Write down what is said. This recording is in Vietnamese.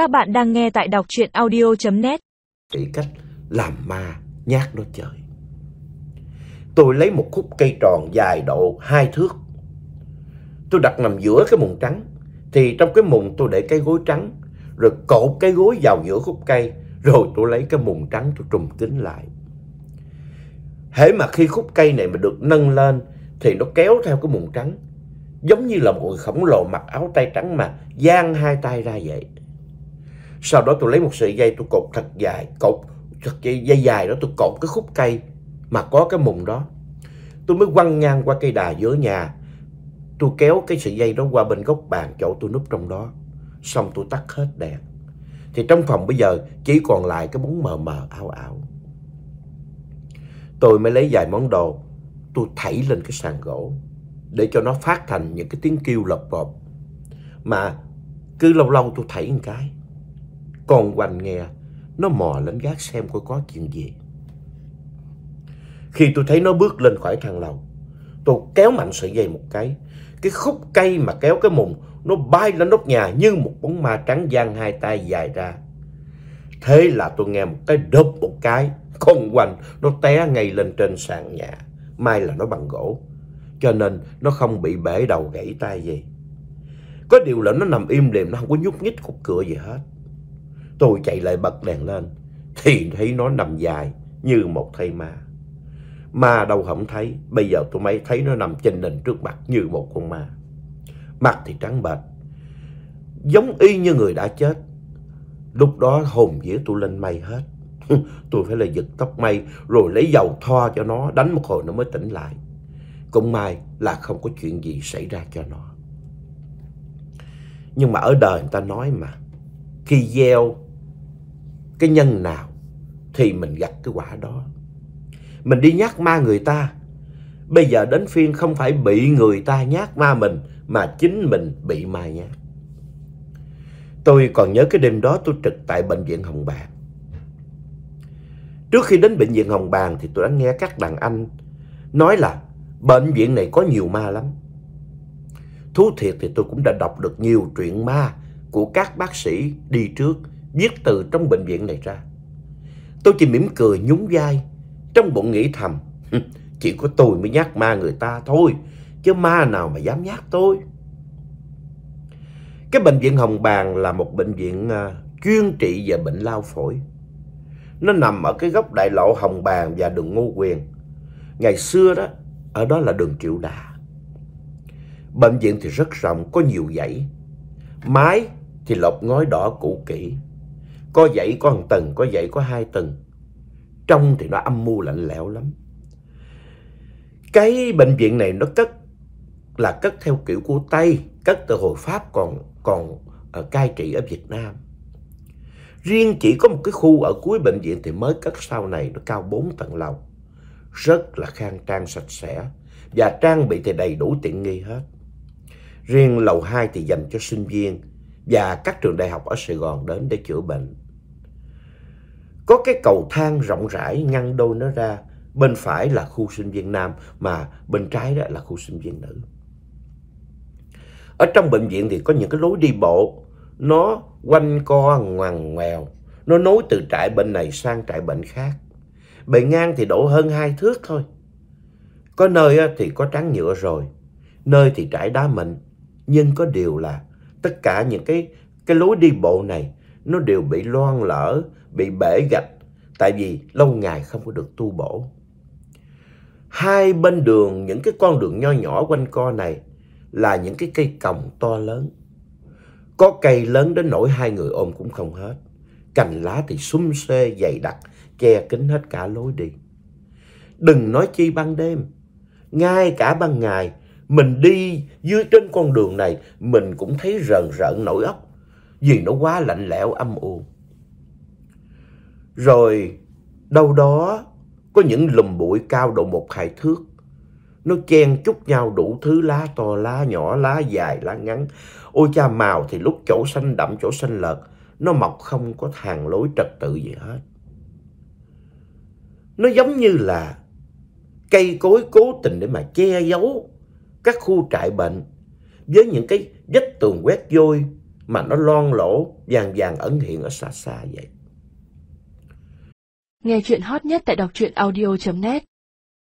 Các bạn đang nghe tại đọc chuyện audio.net Cái cách làm ma nhát nó trời. Tôi lấy một khúc cây tròn dài độ hai thước. Tôi đặt nằm giữa cái mùng trắng. Thì trong cái mùng tôi để cái gối trắng. Rồi cột cái gối vào giữa khúc cây. Rồi tôi lấy cái mùng trắng tôi trùm kín lại. Hễ mà khi khúc cây này mà được nâng lên, thì nó kéo theo cái mùng trắng. Giống như là một người khổng lồ mặc áo tay trắng mà giang hai tay ra vậy. Sau đó tôi lấy một sợi dây tôi cột thật dài, cột thật dây, dây dài đó tôi cột cái khúc cây mà có cái mùng đó. Tôi mới quăng ngang qua cây đà giữa nhà. Tôi kéo cái sợi dây đó qua bên góc bàn chỗ tôi núp trong đó. Xong tôi tắt hết đèn. Thì trong phòng bây giờ chỉ còn lại cái bóng mờ mờ ảo ảo. Tôi mới lấy vài món đồ, tôi thảy lên cái sàn gỗ để cho nó phát thành những cái tiếng kêu lộc bộp. Mà cứ lâu lâu tôi thảy một cái. Con quanh nghe, nó mò lên gác xem coi có chuyện gì. Khi tôi thấy nó bước lên khỏi thang lầu, tôi kéo mạnh sợi dây một cái. Cái khúc cây mà kéo cái mùng, nó bay lên nóc nhà như một bóng ma trắng giang hai tay dài ra. Thế là tôi nghe một cái đớp một cái, con quanh nó té ngay lên trên sàn nhà. May là nó bằng gỗ, cho nên nó không bị bể đầu gãy tay gì. Có điều là nó nằm im lìm, nó không có nhúc nhích cục cửa gì hết. Tôi chạy lại bật đèn lên, thì thấy nó nằm dài như một thây ma. Ma đâu không thấy, bây giờ tôi mới thấy nó nằm trên nền trước mặt như một con ma. Mặt thì trắng bệch, giống y như người đã chết. Lúc đó hồn vía tôi lên mây hết. tôi phải là giật tóc mây rồi lấy dầu thoa cho nó, đánh một hồi nó mới tỉnh lại. Cũng may là không có chuyện gì xảy ra cho nó. Nhưng mà ở đời người ta nói mà, khi gieo cái nhân nào thì mình gặt cái quả đó. Mình đi nhát ma người ta, bây giờ đến phiên không phải bị người ta nhát ma mình mà chính mình bị ma nhát. Tôi còn nhớ cái đêm đó tôi trực tại bệnh viện Hồng Bàng. Trước khi đến bệnh viện Hồng Bàng thì tôi đã nghe các đàn anh nói là bệnh viện này có nhiều ma lắm. Thú thiệt thì tôi cũng đã đọc được nhiều truyện ma của các bác sĩ đi trước viết từ trong bệnh viện này ra. Tôi chỉ mỉm cười nhún vai, trong bụng nghĩ thầm, chỉ có tôi mới nhát ma người ta thôi, chứ ma nào mà dám nhát tôi. Cái bệnh viện Hồng Bàng là một bệnh viện à, chuyên trị về bệnh lao phổi. Nó nằm ở cái góc đại lộ Hồng Bàng và đường Ngô Quyền. Ngày xưa đó, ở đó là đường Triệu Đà. Bệnh viện thì rất rộng, có nhiều dãy. Mái thì lọc ngói đỏ cũ kỹ. Có dãy có một tầng, có dãy có hai tầng. Trong thì nó âm mưu lạnh lẽo lắm. Cái bệnh viện này nó cất là cất theo kiểu của Tây, cất từ hồi Pháp còn còn ở cai trị ở Việt Nam. Riêng chỉ có một cái khu ở cuối bệnh viện thì mới cất sau này nó cao 4 tầng lầu. Rất là khang trang sạch sẽ và trang bị thì đầy đủ tiện nghi hết. Riêng lầu 2 thì dành cho sinh viên và các trường đại học ở Sài Gòn đến để chữa bệnh. Có cái cầu thang rộng rãi ngăn đôi nó ra, bên phải là khu sinh viên nam mà bên trái đó là khu sinh viên nữ. Ở trong bệnh viện thì có những cái lối đi bộ, nó quanh co ngoằn ngoèo, nó nối từ trại bệnh này sang trại bệnh khác. Bề ngang thì độ hơn hai thước thôi. Có nơi thì có tráng nhựa rồi, nơi thì trải đá mịn, nhưng có điều là tất cả những cái cái lối đi bộ này nó đều bị loang lở, bị bể gạch tại vì lâu ngày không có được tu bổ. Hai bên đường những cái con đường nho nhỏ quanh co này là những cái cây còng to lớn. Có cây lớn đến nỗi hai người ôm cũng không hết. Cành lá thì xum xê dày đặc, che kín hết cả lối đi. Đừng nói chi ban đêm, ngay cả ban ngày mình đi dưới trên con đường này mình cũng thấy rờn rợn nổi óc vì nó quá lạnh lẽo âm u. Rồi đâu đó có những lùm bụi cao độ một hai thước. Nó chen chúc nhau đủ thứ lá to, lá nhỏ, lá dài, lá ngắn. Ôi cha màu thì lúc chỗ xanh đậm, chỗ xanh lợt. Nó mọc không có hàng lối trật tự gì hết. Nó giống như là cây cối cố tình để mà che giấu các khu trại bệnh với những cái vách tường quét vôi mà nó lon lỗ vàng vàng ẩn hiện ở xa xa vậy. Nghe chuyện hot nhất tại đọc truyện audio.net